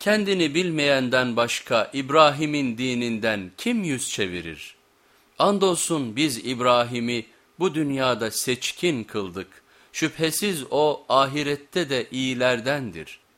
Kendini bilmeyenden başka İbrahim'in dininden kim yüz çevirir? Andolsun biz İbrahim'i bu dünyada seçkin kıldık. Şüphesiz o ahirette de iyilerdendir.''